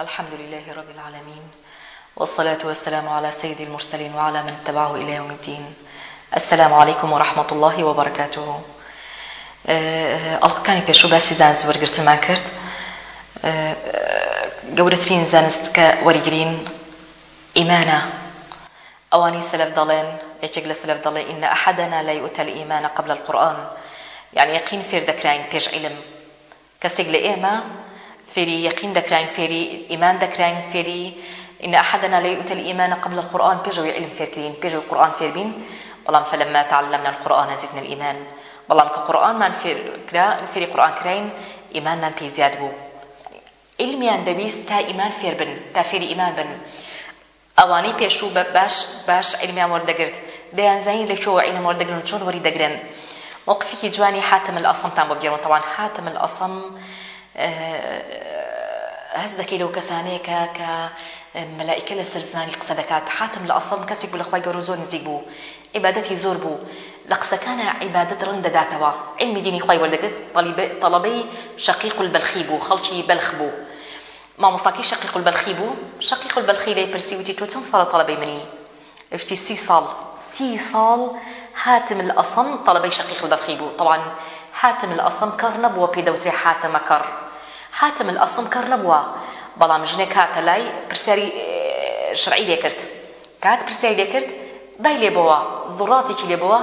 الحمد لله رب العالمين والصلاة والسلام على سيد المرسلين وعلى من اتبعه إلى يوم الدين السلام عليكم ورحمة الله وبركاته ئەڵقەکانی پێشوو باسی زانست وەرگرتمان کرد گەورەترین زانست کە وەریگرین ئیمانە ئەوانی سەلف دەڵێن یەکێک لە سەلف دەڵێ ئینە ئەحەدەنا لای وتەل ئیمانە قبل القورآن یعنی یەقین فێر دەکراین پێش عیلم کەسێک لە ئێمە فێری یەقین دەکراین فێری ئیمان دەکراین فێری إن أحدنا لا يؤتى الإيمان قبل القرآن بيجو العلم فيركين بيجو القرآن فيربين والله فلما تعلمنا القرآن زدنا الإيمان والله كقرآن من فير كرا فيري قرآن كرين إيمان من بيزياد بو علمیان دەویست تا ئیمان فێر بن تا فێری ئیمان بن ئەوانەی پێشوو بە باش باش علمیان وەردەگرت دەیانزانی لەکوێوە عینە وەردەگرن چۆن وەری دەگرن موقفێکی جوانی حاتم الأصم تان بۆ بگێڕن تەوان حاتم الأصم هەز دەکەی لەو کەسانەیەکە کە مەلایکە لە سەرزانی قسە دەکات حاتم لە ئەسڵم کەسێک بوو لەخوای گەۆ زۆر نزیک بوو عیباەتی زۆر بوو لە قسەکانە عیباەت ڕنگ دەداتەوە علمی دینی خی وەلەگرت تەڵەبەی شقیق بەلخی بوو خەڵکی بەلخ بوو مامۆستاکی شقیق بەلخی بوو شقیق بەلخی لەی پرسیوتی تۆ چەند ساڵە تەڵەبەی منی ئەشتی سی ساڵ سی ساڵ هاتم لە ئەسڵم تەڵەبەی شقیق بەلخی بوو طبعاان هاتم لە ئەسڵم کار نەبووە پێدەوتێ حاتەمە کار حاتم الأصلم کار نەبووە بەڵام ژنێک هاتە لای پرسیاری شرعی لێکرد کات پرسیاری لێکرد بای لێبەوە ذڕاتێکی لێبەوە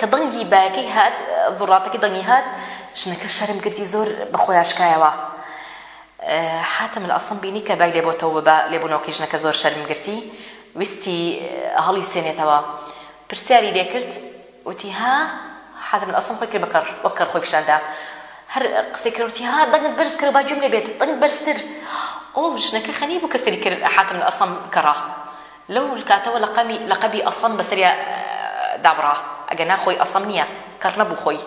کە دەنگی باەکەی هات ذڕاتەکەی دەنگی هات ژنەکە شەرم کردی زۆر بەخۆیاشکایەوە حاتم الأصلم بینی کە بای لێبەوەتەوە بە لێبوونەوەکی ژنەکە زۆر شەرم گرتی ویستی هەڵی سێنێتەوە پرسیاری لێکرد وتی ها حاتم الأصلم خۆی کرد بەکەڕ وەکەڕ خۆی پیشاندا هەر قسەکردی ها دەنگت بەرز کرد با جملێ بێت دەنگت بەرسر ئۆ ژنەکە خەنی بوو کەسکەری کرد حاتم من ئەسڵم کەڕا لەو کاتەوە لەقەمی لەقەبی ئەسڵم بەسەریا دابڕا ئەگەر ناخۆی ئەسڵم نییە کەڕ نەبوو خۆی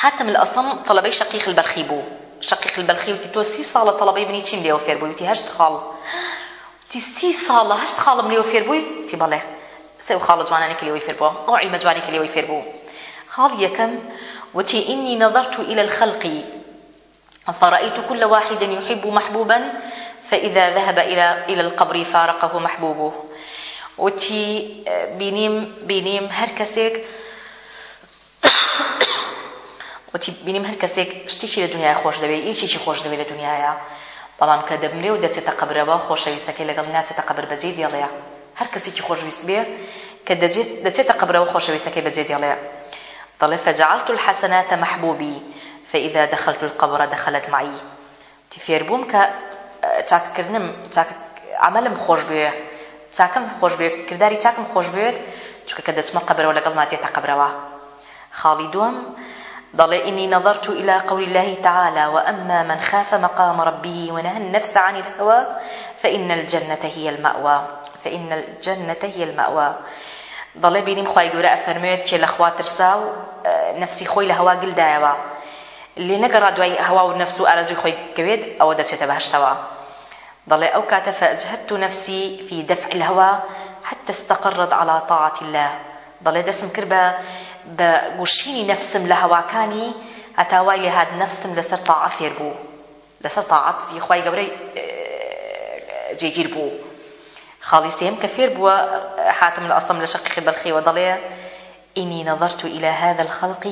حاتم الأصم طلبەی شقیق البەرخی بوو شقیق البەرخی وتی تۆ سی ساڵە طلبەی منی چیم لێو فێر بووی وتی هەشت خاڵ وتی سی ساڵە هەشت خاڵم لێو فێر بووی وتی بەڵێ سێ و خاڵە جوانانێکی لێوەی فێر بووە ئەو عیلمە جوانێکی لێوەی فێر بوو خاڵ یەکەم وتي إني نظرت إلى الخلق فرأيت كل واحد يحب محبوبا فإذا ذهب إلى إلى القبر فارقه محبوبه وتي بينيم بينيم هر كسيك وتی بینیم هەر کەسێک شتێکی لە دنیای خۆش دەبێت یەکێکی خۆش دەبێت لە دنیاە بەڵام کە دەبنێ و دەچێتە قبرەوە خۆشەویستەکەی لەگەڵ ناچێتە قبر بەجێ دیڵەیە هەر کەسێکی خۆشویست بێ کە دەچێتە قبرەوە خۆشەویستەکەی بەجێ دیڵەیە دڵێ فەجعلت الحەسەناتە محبوبی فإذا دخلت القبر دخلت معي تی فێربووم کە چاکردنم عملم خۆش بێ چاکم خۆش بێ کردداری چاکم خۆش بێت چکە کە دەچمە قبرەوە لەگەڵ ماتێتە قبرەوە خاڵی دووەم ضل إني نظرت إلى قول الله تعالى وأما من خاف مقام ربه ونهى النفس عن الهوى فإن الجنة هي المأوى فإن الجنة هي المأوى بەڵێ بینیم خی گەورە ئەفەرموێت کێ لەخوا ترسا و نفسی خۆی لە هەوا گلدایەوە لێ نەگەڕا دوای هەوا و نفس و ئارزوی خۆی کەوێت ئەوە دەچێتە باشتەوە ضل أو كاتف أجهدت نفسي في دفع الهوى حتى استقرت على طاعة الله ضل دسم كربا بقوشيني نفسم لهوا كاني أتاواي لهاد نفسم لسر طاعة فيربو لسر طاعة سي خواي قبري جيجير بو خاڵی سێم کە فێر بووە حاتم لە ئەسم لە شقیقی بەلخیوە دەڵێ إني نظرت إلى هذا الخلق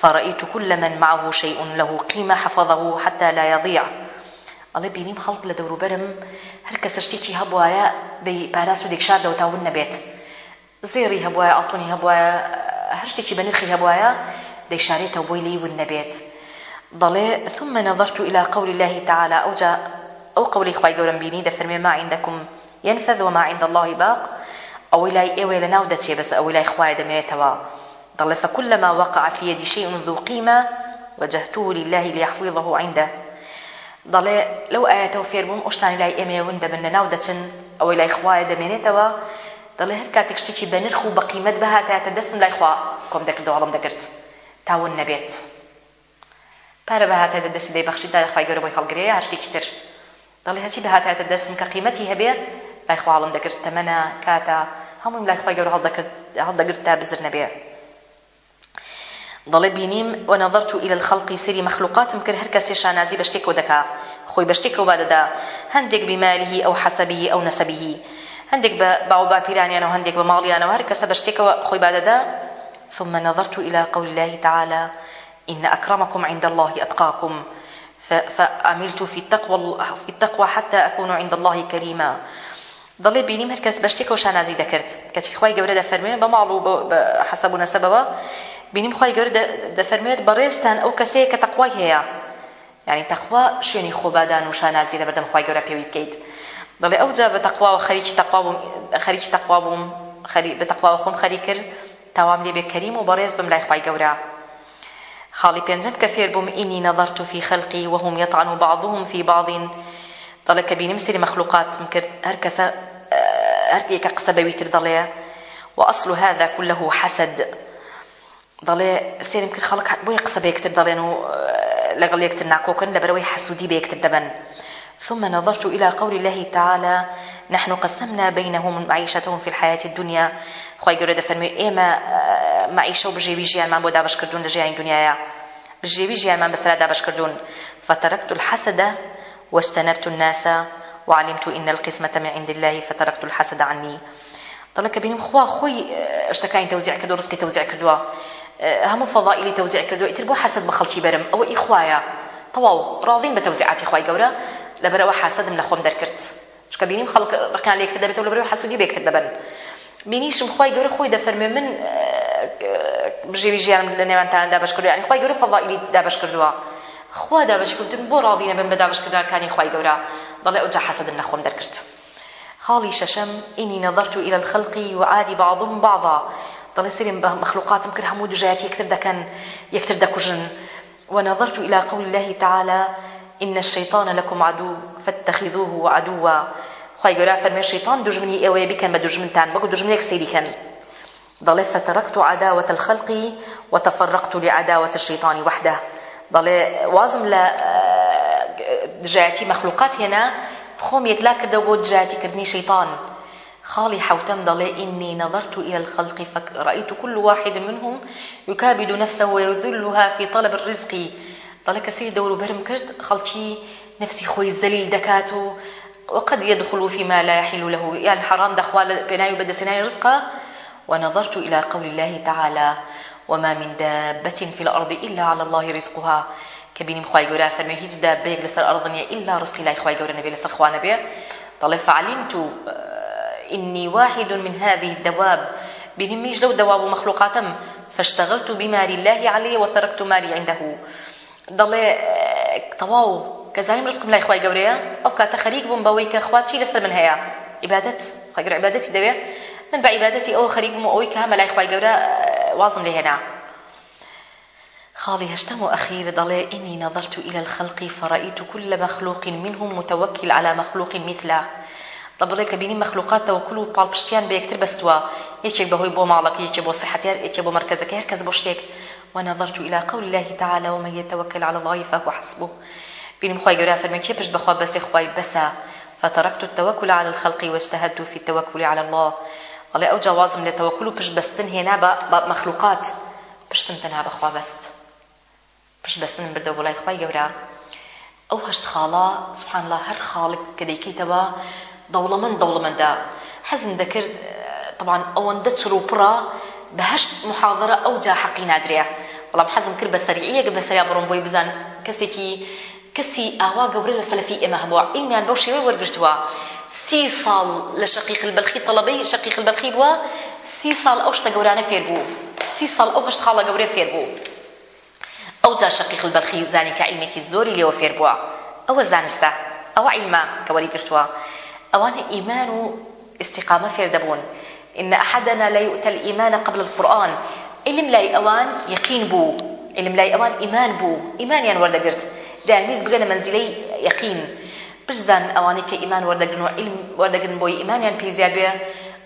فرأيت كل من معه شيء له قيمة حفظه حتى لا يضيع ئەڵێ بینیم خەڵک لە دەوروبەرم هەر کە سشتێکی هەبواە دەی پاراس و دێکشار دەوتاون نەبێت زێری هەبواە ئەڵتونی هەبواە هەر شتێکی بەنرخی هەبواە دەیشارێتەوە بۆی لیون نەبێت دەڵێ ثم نظرت إلى قول الله تعالى أو, أو قولي خواي قولي خوای گەورم بینی دەفەرمێ ما عندكم ينفذ وما عند الله باق أو لا إيوه لناو دتشي بس أو لا إخوة دميتوا ضل فكلما وقع في يدي شيء ذو قيمة وجهته لله ليحفظه عنده ضل لو آياته فير بوم أشتاني لا إيمي وند من ناو دتن أو لا إخوة دميتوا ضل هر كاتك شتيكي بنرخ وبقيمة بها تاتدسم لا إخوة كم دكردو عالم دكرت تاون نبيت پارە بە هاتە دەستی دەیبخشی تا دەخوای گەورە بۆی هەڵگرەیە هەشتێکی تر دەڵێ هەچی بە هاتە دەستم کە قیمەتی هەبێت لای خواڵم دەکرد تەمەە کاتە هەمووی لای خخوای گەور هەڵدەگرت تا بزر نەبێ دەڵێ بینیم وەنەظرت و ئیل خەڵقی سری مەخلوقاتم کرد هەر کەسێ شانازی بە شتێکەوە دەکا خۆی بە شتێکەوە بادەدا هەندێک بیماریهی ئەو حەسەبی ئەو نەسەبیهی هەندێک بە باو باپیرانیانەوە هەندێک بە ماڵیانەوە هەر کەسە بە شتێکەوە خۆی بادەدا ثم نظرت إلى قول الله تعالى إن أكرمكم عند الله أتقاكم فأملت في التقوى, في التقوى حتى أكون عند الله كريما دەڵێ بینیم هەر کەس بە شتێکەوە شانازی دەکرد کەچی خی گەورە دەفەرمێن بە ماڵ و حەسە بوو نەسەبەوە بینیم خی گەورە دەفەرمێت بەڕێستان ئەو کەسەیە کە تەخوای هەیە یعنی تەخوا شوێنی خۆبادان و شانازی لە بەردەم خی گەورە پێوی بکەیت دەڵێ ئەو جا بە تەخواوە خەریکی تەخوا بووم خەریکی تەخوا بووم بە تەخواوە خۆم خەری کرد تاوام لێ بێکەریم و بەڕێز بم لای خی گەورە خاڵی پێنجم کە فێر بووم ئینی نەظەرت و فی خەلقی وهم یطعن و بعضهم فی بعضین دەڵێ کە بینیم سری مەخلوقات کرد هەر کەسە هەرکێکە قسە بەویتر دەڵێ و ئەسل و هذا كله حسد دەڵێ سێرم کرد خەڵک بۆیە قسە بەیەکتر دەڵێن و لەگەڵ یەکتر ناکۆکن لە بەرەوەی حسوودی بەیەکتر دەبن ثم نظرت إلى قول الله تعالى نحن قسمنا بينهم معيشتهم في الحياة الدنيا خواهي قرد فرمي إيما معيشة وبجيبي جيان ما بودا باش كردون لجيان دنيايا بجيبي جيان ما بسرا دا باش كردون فتركت الحسد واجتنبت الناس وعلمت إن القسمة من عند الله فتركت الحسد عني دڵەکە بینم خوا خۆی شتەکانی تەوزیع کردو ڕستکی تەوزیع کردووە هەموو فەضائلی تەوزیع کردو ئیتر بۆ حەسد بە خەڵکی بەرم ئەوە ئیخوایە تەواو ڕاضین بە تەوزیعاتی خوای گەورە لەبەرەوە حەسدم لە خۆم دەرکرد چکە بینیم خەڵک ڕکان لێک دەبێتەوە لەبەرەوە حەسودی بێکتر دەبن بینیشم خوای گەورە خۆی دەفەرمێ من بژێوی ژیانم لە نێوانتان دابش کردو یعنی خوای گەورە فەضائلی دابش کردووە خوا دابش کردن بۆ ڕاضینە بن بە دابشکردانەکانی خوای گەورە ضل أوجا حسد النخوم دركرت خالي ششم إني نظرت إلى الخلق وعادي بعضهم بعضا ضل سرين مخلوقات مكر همود جاتي يكتر دكن يكتر دكجن ونظرت إلى قول الله تعالى إن الشيطان لكم عدو فاتخذوه عدوا خواهي قولا فرمي الشيطان دجمني إيوه بكن ما دجمنتان بقو دجمنيك سيدي ضل فتركت عداوة الخلق وتفرقت لعداوة الشيطان وحده ضل وازم لا دژایەتی مەخلوقات هێنا خۆم یەکلا کردەوە بۆ دژایەتیکردنی شەیتان خاڵی حوتەم دەڵێ إني نظرت إلى الخلق فرأيت كل واحد منهم يكابد نفسه ويذلها في طلب الرزق دەڵێ کەسی دەوروبەرم کرد خەڵکی نفسی خۆی زەلیل دەکات و وقد يدخل فيما لا يحل له يعني حرام دخوال بناي بدسناي رزقا ونظرت إلى قول الله تعالى وما من دابة في الأرض إلا على الله رزقها کە بینیم خی گەورە فەرمی هیچ دا بێک لەسەر ئەڕدنیە ئللا ڕستی لای خی گەورە نەبێ لەسەر خوانە بێ دەڵێ فعلیمت و إني واحد من هذه الدواب بهميش لو دواب مخلوقاتم فاشتغلت بمال الله عليه وتركت مالي عنده دڵێ تەواو کەزانیم ڕستم لای خی گەورەیە ئەو کاتە خەریک بووم بەوەی کە خواچی لەسەر من هەیە عیبادەت خەگر عیبادەتی دەوێ من بە عیبادەتی ئەو خەریک بووم ئەوەی کە هەمە لای خی گەورە وازم لێ هێنا خالي هشتم أخير ضلي إني نظرت إلى الخلق فرأيت كل مخلوق منهم متوكل على مخلوق مثله دەبڵێ کە بینی مەخلوقات تەوەکل و پاڵپشتیان بە یەکتر بەستووە یەکێک بەهۆی بۆ ماڵەکە یەکێ بۆ سەحەتیار یەکێ بۆ مرکزەکە هەرکەس بۆ شتێک ونظرت إلى قول الله تعالى ومن يتوكل على الله فهو حسبه بينم خواي جورا فرمي كيف بش بخوا بس خواي بسا فتركت التوكل على الخلق واجتهدت في التوكل على الله الله أو جوازم لتوكل بش بستن هنا مخلوقات بشتن تنها بخوا بست پشت بەستن بردە بۆ لای خی گەورە ئەو هەشت خاڵە سوحانلا هەر خاڵک کە دەیکەیتەوە دەوڵەمەند دەوڵەمەندە حەزم دەکرد طبعاان ئەوەندە چر و پڕە بە هەشت محاضرە ئەو جا حەقی نادرێ بەڵام حەزم کرد بە سەریعەیەک بەسەریا بڕۆم بۆی بزان کەسێکی کەسی ئاوا گەورە لە سەلفی ئێمە هەبووە ئیمیان بەو شێوەی وەرگرتووە سی ساڵ لە شقیق البەلخی تەڵەبەی شقیق البەلخی بووە سی ساڵ ئەو شتە گەورانە فێر بوو سی ساڵ ئەو هەشت خاڵە گەورە فێر بوو ئەو جا شقیق البەرخی زانی کە عیلمێکی زۆری لێوە فێر بووە ئەوە زانستە ئەوە عیلمە کە وەریگرتووە ئەوانە ئیمان و استقامە فێر دەبوون إن أحدنا لا يؤتى الإيمان قبل القرآن علم لا أوان يقين بو علم لا أوان إيمان بو إيمان يعني ورد قرت لأن ميز بقنا منزلي يقين بجدان أواني كإيمان ورد قرن وعلم ورد قرن بو إيمان يعني في زيادة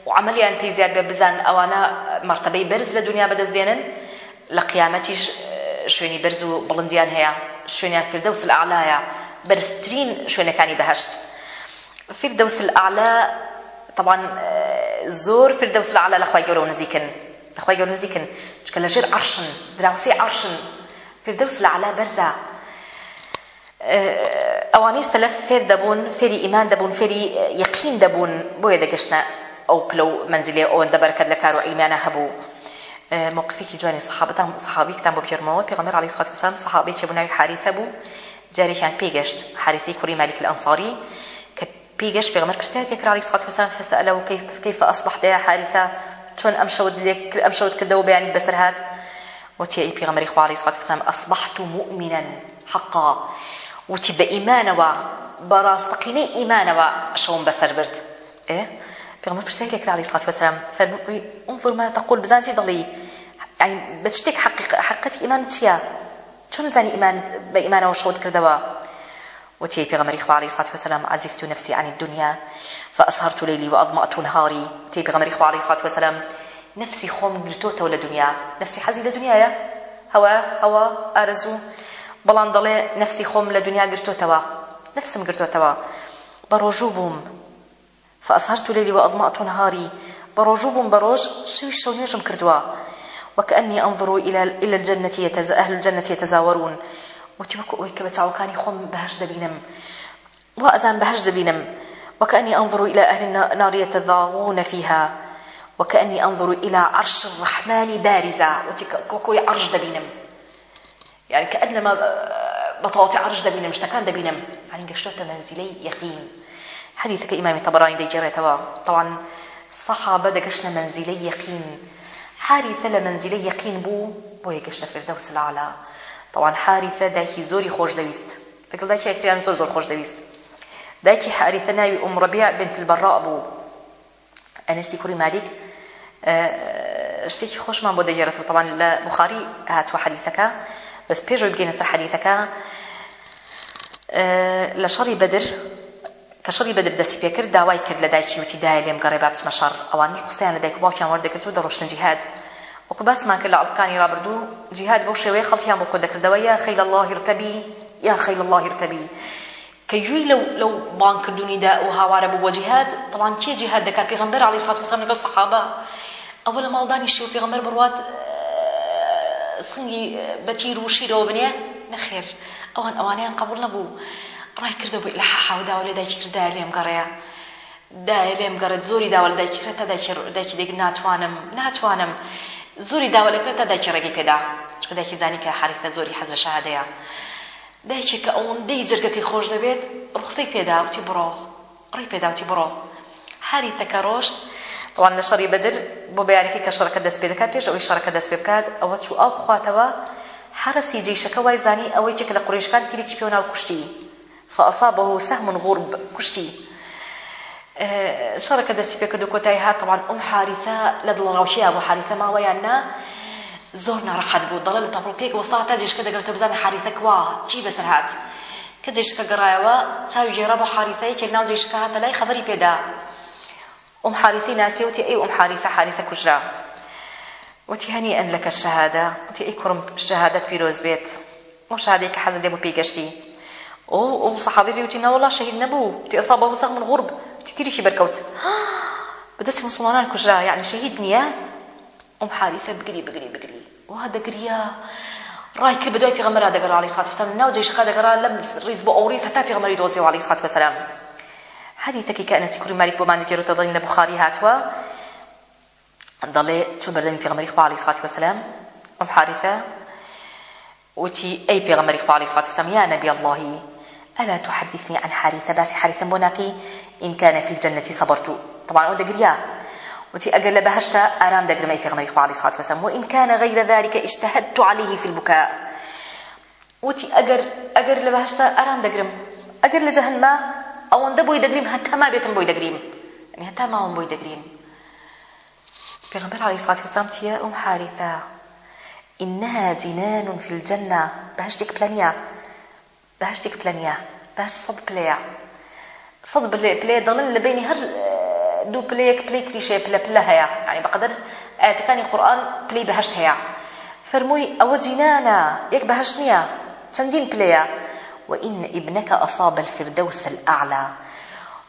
وعمل يعني في زيادة بزان أوانا مرتبة برز لدنيا بدز دينن لقيامتش شوێنی بەرز و بڵندیان هەیە شوێنیان کردە وسل ئالایە بەرزترین شوێنەکانی بەهشت فردەوس الأعلى طبعا زور فردەوس الأعلى لەخوای گەورە نزیکن لەخوای گەورە نزیکن چکە لەژێر عەرشن دراوسی عەرشن فردەوس الأعلى بەرزە ئەوانەی سەلەف فێر دەبوون فێری ئیمان دەبوون فێری یەقین دەبوون بۆیە دەگەشتە ئەو پلە و منزلێ ئەوەندە بەرکەت لە کار و عیلمیانە هەبوو موقفێکی جوانی سحابتان سحابیکتان بۆ پێرمەوە پێغمەر علی سخات وسلام سحابی کە بناوی حریثە بوو جارێکیان پێگەشت حریثی کوری مالک الأنصاری کە پێگەشت پێغمەر پرسیار پێکرا علی سخات وسلام فسأله كيف كيف أصبحت يا حارثة چۆن ئەم شەوت لێک ئەم شەوت کردەوە بەیانی بەسەر هات وتی ئەی پێغمەری خوا علی سخات وسلام أصبحت مؤمنا حقا وتی بە ئیمانەوە بەڕاستەقینەی ئیمانەوە شەوم بەسەر برد ئێ پێغمبەر پرسیاری لێ کرا عەلەیهی سڵاتو وەسەلام فەرمووی انظر ما تەقول بزان چی دەڵێی يعني بە شتێک حقیقەتی ئیمانت چییە چۆن زانی ئیمان بە ئیمانەوە شەوت کردەوە وتي بيغمري خوا عليه الصلاة والسلام عزفت نفسي عن الدنيا فأسهرت ليلي وأظمأت نهاري تي بيغمري خوا عليه الصلاة والسلام نفسي خوم لتوتا ولا دنيا نفسي حزي لدنيا يا هوا هوا أرزو بلان ضلي نفسي خوم لدنيا قرتوتوا نفسم قرتوتوا بروجوبهم فأسهرت ليلي وأظمأت نهاري بروجو بوم بروج شوي شو نيجم كردوا وكأني أنظر إلى إلى الجنة يتز... أهل الجنة يتزاورون وتبكو أوي كبتعوكاني خوم بهش دبينم وأزان بهش دبينم وكأني أنظر إلى أهل النار يتضاغون فيها وكأني أنظر إلى عرش الرحمن بارزة وتكوكوي عرش دبينم يعني كأنما بطاطي عرش دبينم شتكان دبينم يعني قشرت منزلي يقين حديثك إمام طبراني دي جريتوا طبعا صحابة دقشنا منزلي يقين حارثة لمنزلي يقين بو بو يقشنا فردوس الأعلى طبعا حارثة داكي زوري خوش دويست لكن داكي أكتريان زور زور خوش دويست داكي حارثة ناوي أم ربيع بنت البراء بو أنسي كوري مالك شتێکی خۆشمان بۆ دەگەێتەوە تەوان لە بخاری هاتووە حەلیتەکە بەس پێشەوەی بگەینە سەر حەلیتەکە لە شەڕی بەدر کە شەڕی بەدر دەسی پێکرد داوای کرد لە دایکی وتی دایە لێم گەڕێ با بچمە شەڕ ئەوانی قسەیان لە دایک و باوکیان وەردەگرت و دەڕۆشتن جیهاد وەکو باسمان کرد لە ئەڵکانی ڕابردوو جیهاد بەو شێوەیە خەڵکیان بۆ کۆ دەکردەوە یا خەیل الله ارتەبی یا خەیل الله ارتەبی کە یوی لەو لەو بانکردوونیدا ئەو هاوارە بوو بۆ جیهاد بەڵام کێ جیهاد دەکات پێغەمبەر عەلەیهی سڵات وسلام لەگەڵ سەحابە ئەوە لە ماڵدانی شێوە پێغەمبەر بڕوات سنگی بەتیر و شیرەوە بنێ نەخێر ئەوان ئەوانیان قبول نەبوو ڕای کردە بووی لە حاوداوە لێ دایکی کردای لێم گەڕەیە دای لێم گەڕێت زۆری داوە لە دایکی کرێتە دایکی دێک ناتوانم ناتوانم زۆری داوە لە کرێتە دایکی ڕێگەی پێدا چکە دایکی زانی کە حرکتە زۆری حەز لە شەهادەیە دایکی کە ئەوەندەی جرگەکەی خۆش دەبێت ڕخسەی پێداوتی بڕۆ ڕێی پێداوتی بڕۆ هەری تەکە ڕۆشت بەڵام لە شەڕی بەدر بۆ بەیانێکی کە شەڕەکە دەست پێ دەکات پێش ئەوەی شەڕەکە دەست پێ بکات ئەوە چوو ئەو بخواتەوە حرەسی جێیشەکە وای زانی ئەوەی چێک لە قڕێشەکان تیرێکی پێوە ناو کوشتی فأصابه سهم غرب كشتي شارك دەستی پێکرد و کۆتایی هاتەوان ئەم حاریتە لە دڵڕاوشی بۆ حاریتە ماوەیاننا زۆر ناڕەحەت بوو دەڵێ لە تەپڵکێک وەستاتا جێشکە دەگرێتە بزانە حاریتە کوا چی بەسەر هات کە جێشکە گەڕایەوە چاوی گێرە بۆ حاریتەی کێناو جێشکە هاتە لای خەبەری پێدا ئەم حاریتی ناسیوتی ئەی ئەم حاریتە حاریتە کوژرا وتی هەنی ئەن لەکە شەهادە وتی ئەی کوڕم شەهادەت پیرۆز بێت ئەو شادێک کە حەزت لێ بۆ پێگەشتی وصحابي بيوتي والله شهيد نبو تي اصابه وسخ من غرب تي شي بركوت بدس مسلمان كجرا يعني شهيد نيا ام حارثه بقري بقري بقري وهذا قريا رايك بدوي في غمر هذا قال عليه الصلاه والسلام ناو جيش قال قال لم ريز بو اوريس حتى في غمر يدوزي عليه الصلاه والسلام حديثك كانس كل مالك بمان ذكر تضلين البخاري هاتوا ضل تو بردن في غمر عليه الصلاه والسلام ام حارثه وتي اي في غمر عليه الصلاه والسلام يا نبي الله ألا تحدثني عن حارثة باسي حارثة بوناكي إن كان في الجنة صبرت طبعا أو دقريا وتي أقل لبهشتا أرام دقرمي في غمري عليه الصلاة والسلام وإن كان غير ذلك اجتهدت عليه في البكاء وتي أقر أقر لبهشتا أرام دقرم أقر لجهنما أو أن بوي دقريم حتى ما بيتم بوي دقريم يعني حتى ما هم بوي دقريم في غمري عليه الصلاة والسلام تي أم حارثة إنها جنان في الجنة بهشتك بلانيا باش شتێک پلەنە باش سەد پلەیە سەد پلێ پلێ دەڵن لە بینی هەر دوو پلەیەک پلەی تریشێ پلە پلە هەیە یعنی بەقدر ئاەتەکانی قورآن پلەی بەهشت هەیە فەرمووی ئەوە جینانە یەک بەهشت نییە چەندین پلەیە وإن ابنك أصاب الفردوس الأعلى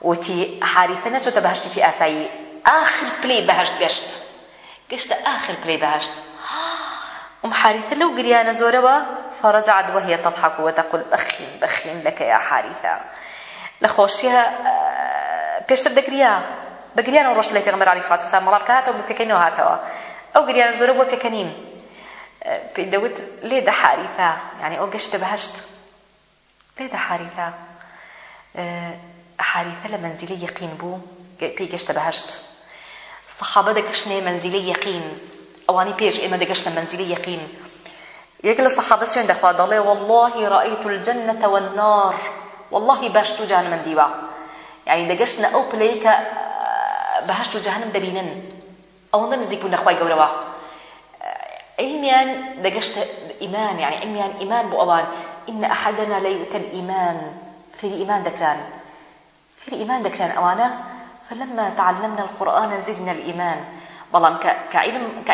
وتي حارثة نتوت بهشتي في أساي آخر بلي بهشت قشت قشت آخر بلي بهشت أم حارثة لو قريانا زوروا فرجعت وهي تضحك وتقول بخين بخين لك يا حارثة لخوشيها پێشتر دەگریا بەگریان و ڕۆژ لە پێغمبەر علی سات وسلام مەڵام کاتەوە بە پێکەینەوە هاتەوە ئەو گریان زۆرە بۆ پێکەنیم پێی دەوت لێدە حاریفا یعنی ئەو گەشتە بەهشت لێدە حاریفا حاریفە لە منزیلی یەقین بوو پێی گەشتە بەهشت صحابە دەگەشتنێ منزیلی یەقین ئەوانی پێش ئێمە دەگەشتە منزیلی یەقین یەک لە سەحابە سوێن دەخوا دەڵێ واللهی ڕائیت الجنة والنار واللهی بەشت و جان من دیوە یعنی دەگەشتنە ئەو پلەی کە بەهشت و جەهەنم دەبینن ئەوەندە نزیک بوون لەخوای گەورەوە علمیان دەگەشت ئیمان یعنی علمیان ئیمان بۆ ئەوان ئین ئەحەدەنا لەیوتە ئیمان فێری ئیمان دەکران فێری ئیمان دەکران ئەوانە فلما تعلمنا القرآن زدنا الإيمان بەڵام کە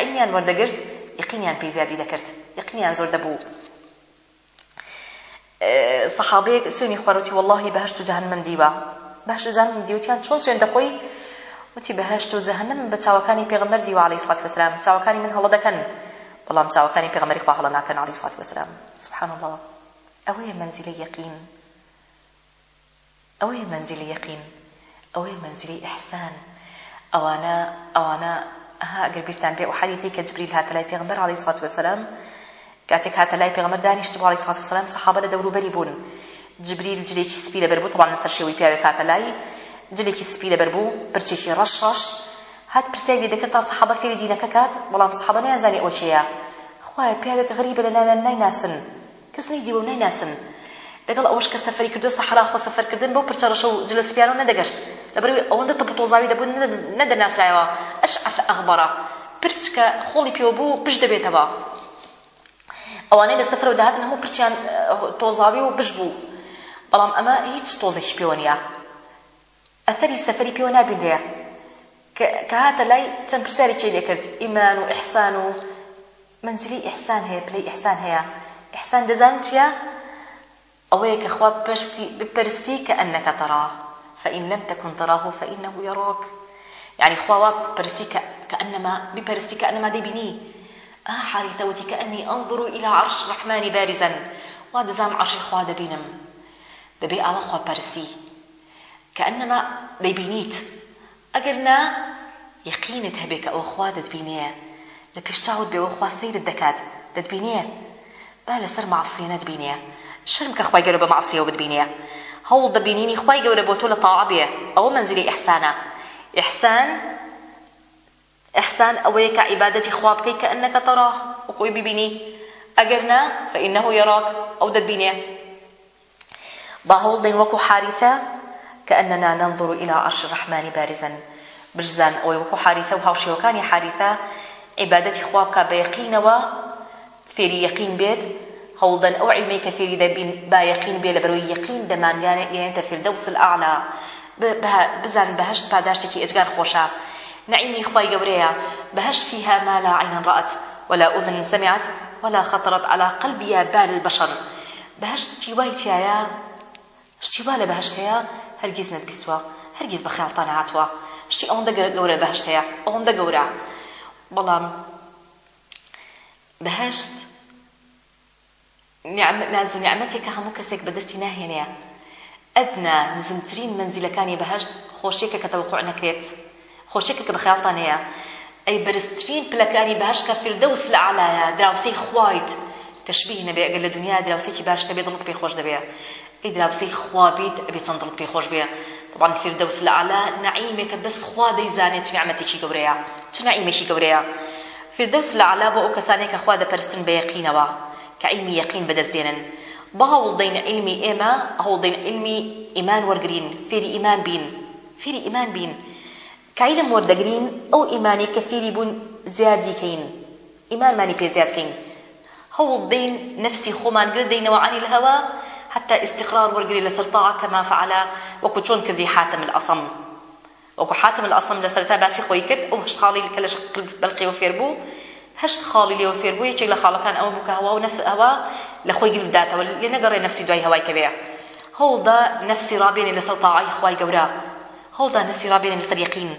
علمیان وەردەگرت یقینیان پێی زیادی دەکرد یقینیان زۆر دەبوو سەحابەیەک سوێنی خوارەتی واللهی بەهشت و جەهەنەم دیوە بەهشت و جەهەنەم دیوتیان چۆن سوێن دەخۆی وتی بەهشت و جەهەنەم بە چاوەکانی پێغەمبەر دیوە عەلەیهی سڵات وەسلام چاوەکانی من هەڵە دەکەن بەڵام چاوەکانی پێغەمبەری خوا هەڵە ناکەن عەلەیهی سڵات وەسلام سبحان الله ئەوەیە مەنزیلە یەقین ئەوەیە مەنزیلە یەقین ئەوەیە مەنزیلی ئیحسان ئەوانە ئەوانە ئەها ئەگەر بیرتان پێ و حەدیثی کە جبریل هاتە لای پێغەمبەر عەلەیهی سڵات وەسلام کاتێک هاتە لای پێغەمبەر دانیشت و عەلەیهی سڵاتو وسەلام سەحابە لە دەوروبەری بوون جبریل جلێکی سپی لەبەر بوو تەبان لەسەر شێوەی پیاوێک هاتە لای جلێکی سپی لەبەر بوو پرچێکی ڕەش ڕەش هات پرسیاری لێ دەکرد تا سەحابە فێری دینەکە کات بەڵام سەحابە نەیانزانی ئەوە چێیە خوایە پیاوێک غەریبە لە ناویان نایناسن کەس نەیدیوە و نایناسن لەگەڵ ئەوش کە سەفری کردو سەحرا خۆ سەفەرکردن بۆ پرچەڕەشە و جلە سپیانەوە نەدەگەشت لەبەروی ئەوەندە تەپتۆزاوی دەبوون نەدەناسرایەوە ئەشعەث ئەخبەرە پرچکە خۆڵی پێوە بوو پشت دەبێتەوە ئەوانەی لە سەفرەوە داهاتن هەموو پرچیان تۆزاوی و بژ بوو بەڵام ئەمە هیچ تۆزێکی پێوە نیە ئەثەری سەفەری پێوە نابینرەیە کە هاتە لای چەند پرسیارێکی لێکرد ئیمان و ئیحسان و منزلی ئیحسان هەیە پلەی ئیحسان هەیە ئیحسان دەزانن چیە ئەوەیە کە خوا بپەرستی کە ئەنەکە تەرا فإن لم تكن تراه فإنه يراك يعني خوا بپەرستی کە ئەنەما بپەرستی کە ئەنەما دەبینی ئا حارثە وتی کە ئەنی ئەنظر إلى عرش ڕحمانی بارزەن وا دەزام عەرشی خوا دەبینم دەبێ ئاوە خواپەرسی کە ئەنەما دەیبینیت ئەگەر نا یەقینت هەبێ کە ئەوە خوا دەتبینێ لە پێشچاوت بێەوە خوا سەیرت دەکات دەتبینێ با لەسەر ماسیەنە دبینێ شرم کە خخوای گەورە بە ماسیەوە بتبینێ هەوڵ دەبینینی خخوای گەورە بۆ تۆ لە تاعابێ ئەوە منزیری ئەحسانە ئحسان ئەحسان ئەوەیە کە عیبادەتی خوا بکەی کە ئەنەکە تەڕاه وخۆی ببینی ئەگەر نا فەئینەهو یەڕاک ئەو دەبینێ با هەوڵ دەین وەکو حاریثە کە ئەنەنا نەنظر إلى عەرش الرحمانی بارزا برزان ئەوەی وەکو حاریثە و هاوشێوەکانی حاریثە عیبادەتی خوا بکە بە یەقینەوە فێری یەقین بێت هەوڵدەن ئەو عیلمەی کە فێری دەبین با یەقین بێ لە بەرەوەی یەقین دەمانگانێت ئێنێتە فردەوس الأعلا بزان بەهشت پاداشتێکی ئەجگار خۆشە نعيمي خباي قوريا بهش فيها ما لا عين رأت ولا أذن سمعت ولا خطرت على قلب يا بال البشر بهش جيوايت يا شتی وا لە بەهشت هەیە هەرگیز نەبیستوە هەرگیز بە خیاڵتان هاتووە شتی ئەوەندە گەورە بەهشت هەیە ئەوەندە گەورە بەڵام بەهشت ناز و نیعمەتێکە هەموو کەسێک بەدەستی ناهێنەیە ئەدنا نزمترین منزیلەکانی بەهشت خۆشیەکە کە تەوقع نەکرێت خۆشێکە کە بەخیاڵتان هەیە ئەی بەرزترین پلەکانی باشکە فردەوس لە علاە دراوسی خوایت تشبیه نەبێ ئەگەر لە دنیا دراوسێکی باش دەبێ دڵت پێی خۆش دەبێ ئەی دراوسی خوابیت ئەبێ چەند دڵت پێی خۆش بێ طبعا فردەوس لە علا نعیمێکە بەس خوا دەیزانێت چ نعمەتێکی گەورەیە چ نعیمێکی گەورەیە فردەوس لە علا بۆ ئەو کەسانێک کە خوا دەپەرسن بە یەقینەوە کە عیلمی یەقین بەدەستدێنن بە هەوڵدەین عیلمی ئێمە هەوڵدەین عیلمی ئیمان وەرگین فێری ئیمان بین فێری ئیمان بین کاری لەم وەردەگرین ئەو ئیمانی کەفیری بوون زیادیکەین ئیمانمانی پێ زیادکەین هەوڵ بدەین نفسی خۆمان گردەینەوە عەنی الهەوا حتى استقرار ورقري لسر طاعة كما فعل وكو چون كردي حاتم الأصم وكو حاتم الأصم لسرتا باسي خوي كرد أو هشت خالي لكلش قلب بلقي وفيربو هشت خالي لي وفيربو يچي لخالا كان أو بك هوا ونف هوا لخوي قلب داتا ولنقري نفسي دواي هواي كبيع هول دا نفسي رابين لسر طاعة خواي قورا هەوڵدان نفسی ڕابێنین لەسەر یەقین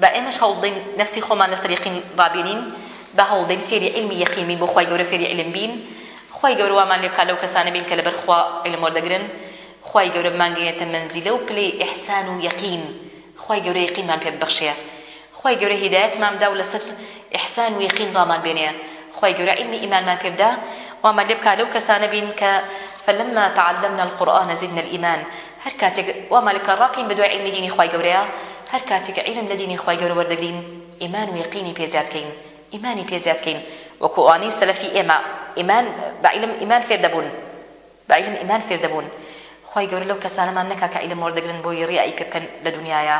بە ئێمەش هەوڵدەین نفسی خۆمان لەسەر یەقین ڕابێنین بە هەوڵدەین فێری علمی یەقینین بۆ خی گەورە فێری علم بین خی گەورە وامان لێ بکات لەو کەسانە بین کە لەبەر خوا علم وەردەگرن خی گەورە مانگەیەتە منزی لەو پلەی ئەحسان و یەقین خی گەورە یەقینمان پێ ببەخشێ خی گەورە هیدایەتمان بدا و لەسەر ئەحسان و یەقین ڕامان بێنێ خی گەورە علمی ئیمانمان پێ بدا وامان لێ بکات لەو کەسانە بین کە فلما تعلمنا القرآن زدنا الإيمان هەر کاتێک وا مالکە ڕاقین بە دوای علمی دینی خوای گەورەیە هەر کاتێک علم لە دینی خوای گەورە وەردەگرین ئیمان و یەقینی پێزیاتکەین ئیمانی پێزیاتکەین وەکو ئەوانەی سەلەفی ئێمە ئیمان بە عیلم ئیمان فێر دەبوون بە عیلم ئیمان فێر دەبوون خوای گەورە لەو کەسانەمان نەکا کە عیلم وەردەگرن بۆی ڕیایی پێ بکەن لە دنیاە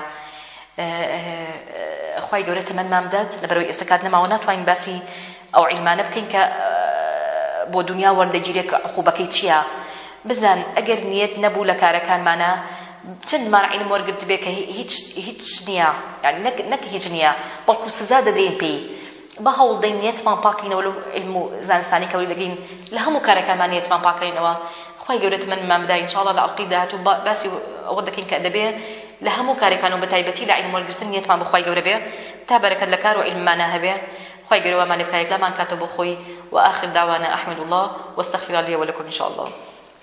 خوای گەورە تەمەمان بدات لەبەرەوەی ئێستا کات نەماوە ناتوانین باسی ئەو عیلمانە بکەین کە بۆ دنیا وەردەگیرێک خوبەکەی چییە بزان ئەگەر نیەت نەبوو لە کارەکانمانە چند مانعین وەرگرت بێ کە هیچ هیچ نییە یعنی نەک هیچ نییە بەڵکو سزا دەدرین پێی بە هەوڵ دەین نیەتمان پاکینەوە لە علم و زانستانی کەوی دەگەین لە هەموو کارەکانمان نیەتمان پاکەینەوە خی گەورەت من مامدا انشاءڵ لە ئەقی داات و باسی ئەوە دەکەین کە دەبێ لە هەموو کارەکان و بەتایبەتی لە عین وەرگرتن نیەتمان بخوای گەورە بێ تا بەرەکەت لە کار و علممانە هەبێ خی گەرەوە مالکایەکەمان کاتە بۆ خۆی و آخر داوانە ئەحمد الله واستغفر لي ولكم ان شاء الله